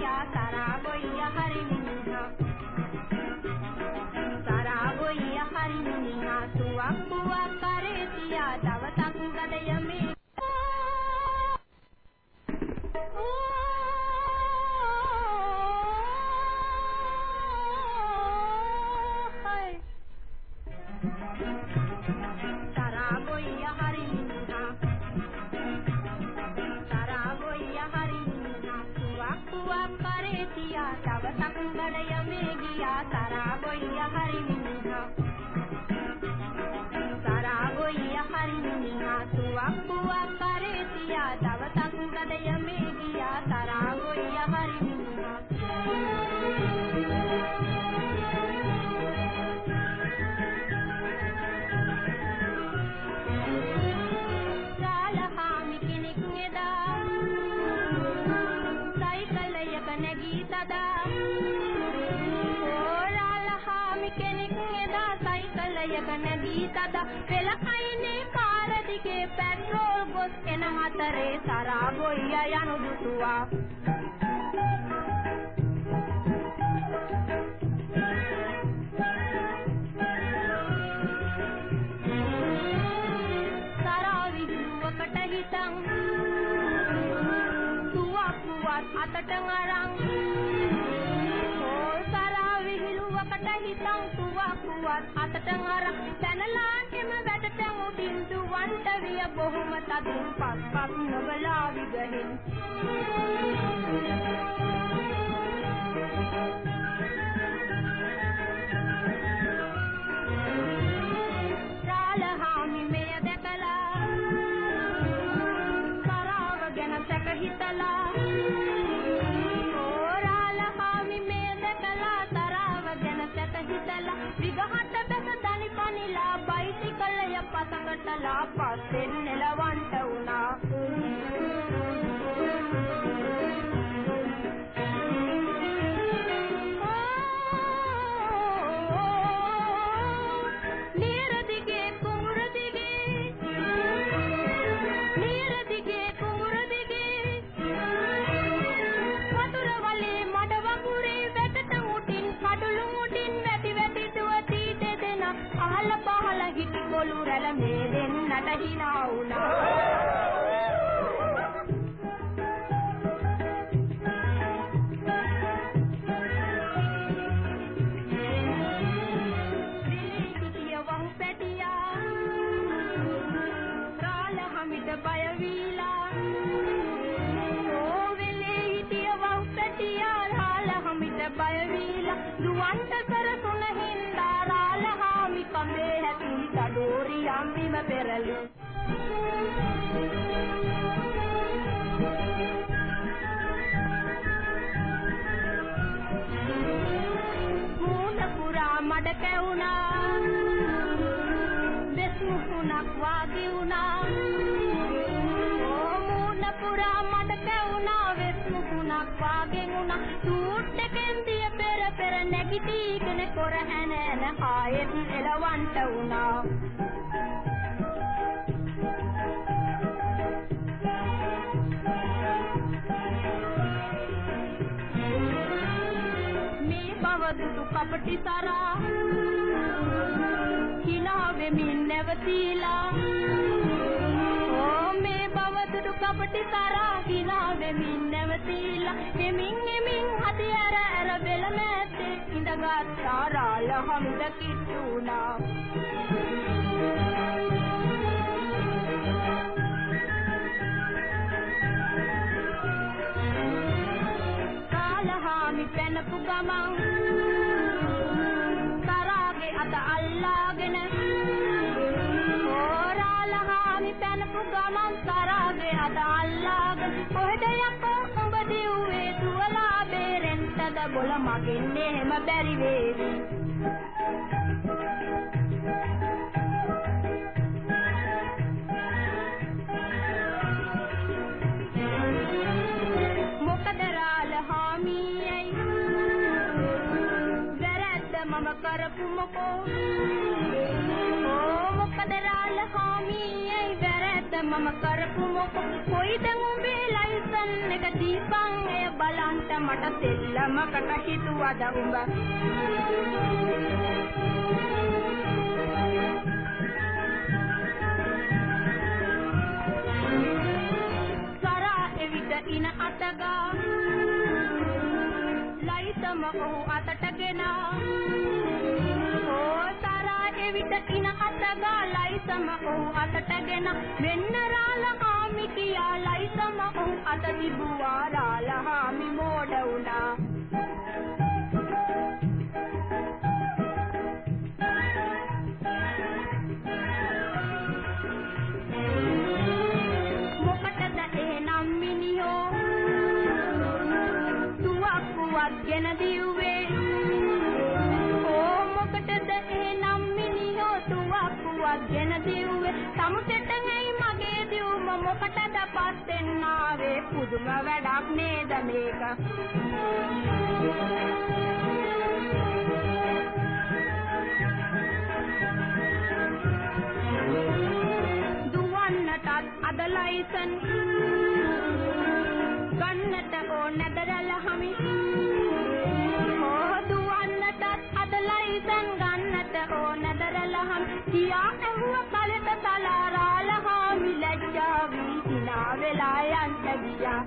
දවසක් ගඩ යමේ ගියා තරා ගොයිය හරි මිනිහා තරා ගොයිය හරි මිනිහා සුවක් බුවක් කරේ තියා දවසක් ගඩ යමේ සංගඩය මේ ගියා. තරා ගොයිය හරි මිනිහා. තරා ගොයිය හරි මිනිහා. තුවක් පුවක් නැගී තද පෙළ කයිනේ පාර දිගේ පෙට්‍රෝල් ගොස් එන හතරේ සරා ගොයියා යනු දුටුවා සරා විදුවකට හිතන් තුවක්කුවත් අතට අරන් විහිළුවකට හිතන් තුවක්කුවත් අතට අරන් පැනලා එම වැටට උඩින් දුවන්ට විය බොහොම තදින් පස් පස් නොබලා විගහින් කොළු රැළ මේ දෙන්නට hina වුණා බය වීලා ඕ වෙලේ හිටිය වහ් පැටියා. රාල හමිට බය වීලා දුවන්ට දඩෝරි යම්බිම පෙරලු මූණ පුරා මඩ කැවුනා දෙස්මුකුණක් වාගේ වුණා නැගිටීගෙන කොර හැනෑන ආයෙත් එලවන්ට වුණා. මේ බව දුටු කපටි සරා හිනා වෙමින් නැවතිලා. ඕ මේ බව දුටු කපටි සරා හිනා වෙමින් නැවතිලා. එමින් එමින් හදි ඇර ඇර බෙල මැත්තේ ඉඳගත්තා රාල හමුද කිට්ටුනා කාලහාමි පැනපු ගමන් කරාගේ අත අල්ලාගෙන ඕරාලහාමි පැනපු ගමන් කරාගේ අත අල්ලාගෙන කොහෙද යකෝ බේරෙන්නද බොල මගින් එහෙම බැරි වේවි. මොකද රාල හාමියයි? වැරද්ද මම කරපු මොකෝ? මම කරපු මොක කොයිද උඹේ ලයිසන් එක දීපන්? එය බලන්ට මට සෙල්ලමකට හිතුවද උඹ. සරා එවිට ඉන අතගා. ලයිසම ඔහු අතටගෙන සරා එවිට ඉන අතගා ලයිසම ඔහු අතටගෙන මෙන්න රාල හාමි කියා ලයිසම ඔහු අත තිබුවා රාල හාමි මෝඩ වුණා. දිව්ම මොකටද පස්සෙන් ආවේ පුදුම වැඩක් නේද මේක? දුවන්නටත් අද ලයිසන් ගන්නට ඕනද රලහමි දුවන්නටත් අද ලයිසන් ගන්නට ඕනද රලහම් කියා العيان نبيع